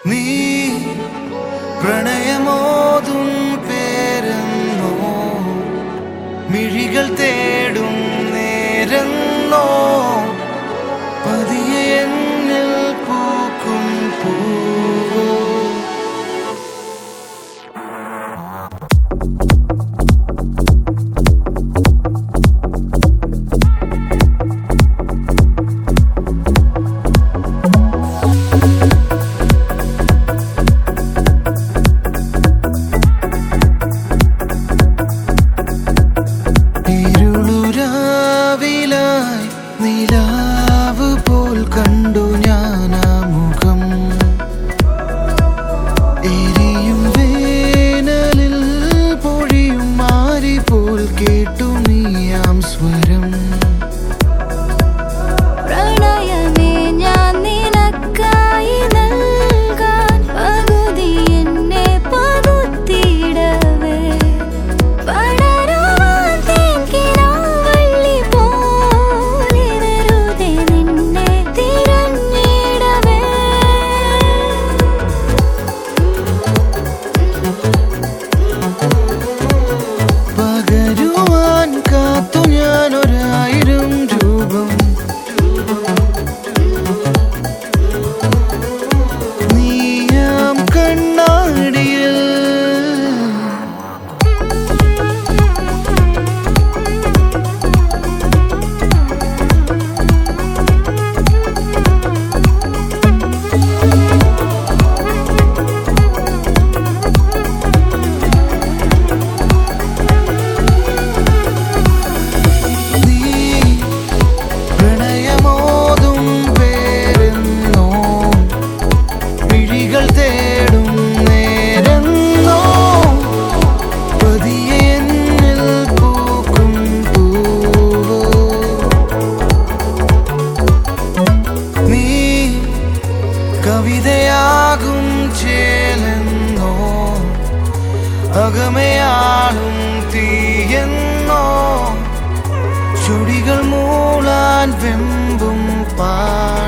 നീ പ്രണയമോതും പേരെന്നോ മിഴികൾ തേടും നിലാവ് പോൽ കണ്ടു ഞാൻ ആ മുഖം എരിയും വേനലിൽ പൊഴിയും മാരി പോൽ കേട്ടു നീയാം സ്വരം. നീയാം അകമയാളും തീയെന്നോ ചുടികൾ മൂളാൻ വെമ്പും പാട്ട്